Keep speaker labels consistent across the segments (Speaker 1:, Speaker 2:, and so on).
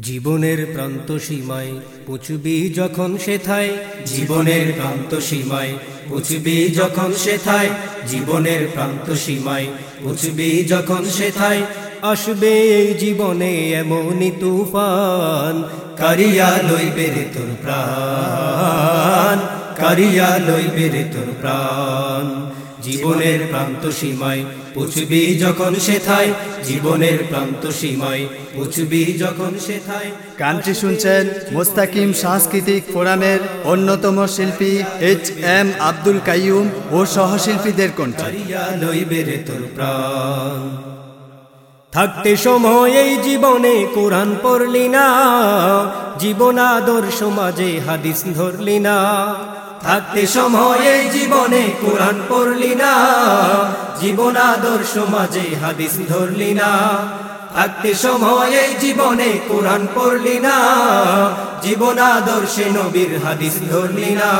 Speaker 1: জীবনের প্রান্ত সীমায় পুচবি যখন সেথায়, জীবনের প্রান্ত সীমায় পুচবি যখন সেথায়, জীবনের প্রান্ত সীমায় পুচবি যখন সেথায়, আসবে এই জীবনে এমনই তুফান, কারিয়া লইবে রে তোর প্রাণ, কারিয়া লইবে রে তোর প্রাণ। জীবনের প্রান্ত সীমায় পুছবি যখন সেথায় জীবনের প্রান্ত সীমায় পুছবি যখন সেথায়।
Speaker 2: গানটি শুনছেন মোস্তাকিম সাংস্কৃতিক ফোরামের অন্যতম শিল্পী এইচ এম আব্দুল কাইয়ুম ও সহশিল্পীদের কণ্ঠে।
Speaker 1: কারিয়া লইবে রে তোর প্রাণ। থাকতে সময় এই জীবনে কোরআন পড়লি না জীবন আদর্শ মাঝে হাদিস ধরলি না। থাকতে সময়ে জীবনে কোরআন পড়লি না, জীবন আদর্শ মাঝে হাদিস ধরলি না। থাকতে সময়ে জীবনে কোরআন পড়লি না, জীবন আদর্শে নবীর হাদিস ধরলি না।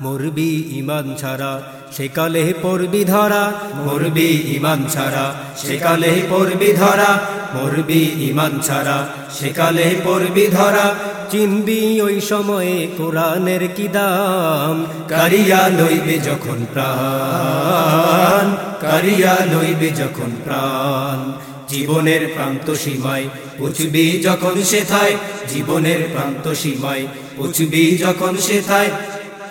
Speaker 1: মরবি ইমান ছাড়া সেকালে পড়বি ধরা। মরবি ইমান ছাড়া সেকালে পড়বি ধরা। মরবি ইমান ছাড়া সেকালে পড়বি ধরা। চিনবি ওই সময়ে কোরআনের কি দাম? কারিয়া লইবে যখন প্রাণ, কারিয়া লইবে যখন প্রাণ। জীবনের প্রান্ত সীমায় পুছবি যখন সেথায়, জীবনের প্রান্ত সীমায় পুছবি যখন সেথায়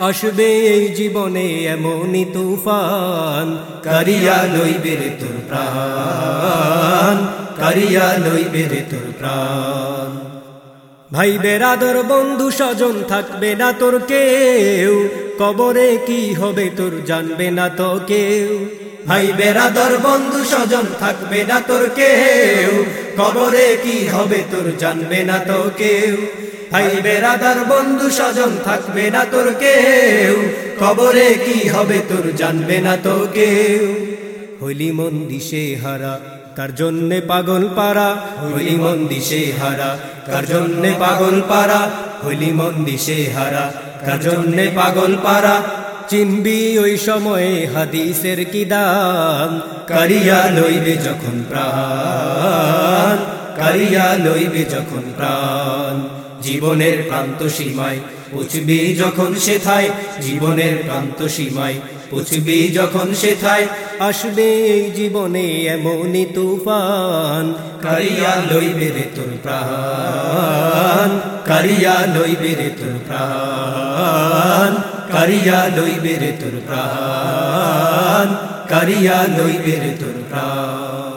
Speaker 1: আসবে এই জীবনে এমনই তুফান। কারিয়া লইবে রে তোর প্রাণ। কারিয়া লইবে রে তোর প্রাণ। ভাই বেরাদর বন্ধু স্বজন থাকবে না তোর কেউ। কবরে কি হবে তোর জানবে না তো কেউ। ভাই বেরাদর বন্ধু স্বজন থাকবে না তোর কেউ। কবরে কি হবে তোর জানবে না তো কেউ? ভাই বেরাদার বন্ধু স্বজন, থাকবে না তোর কেউ। কবরে কি হবে তোর জানবে না তো কেউ? হইলি মন দিশে হারা তার জন্যে পাগল পারা? হইলি মন দিশে হারা তার জন্যে পাগল পারা? হইলি মন দিশে হারা তার জন্যে পাগল পারা? চিনবি ওই সময়ে হাদিসের কি দাম? কারিয়া লইবে যখন প্রাণ, কারিয়া লইবে যখন প্রাণ। জীবনের প্রান্ত সীমায় পুছবি যখন সেথায়, জীবনের প্রান্ত সীমায় পুছবি যখন সেথায়। আসবে এই জীবনে এমনই তুফান, কারিয়া লইবে রে তোর প্রাণ, কারিয়া লইবে রে তোর প্রাণ। কারিয়া লইবে রে তোর প্রাণ কারিয়া লইবে রে তোর প্রাণ।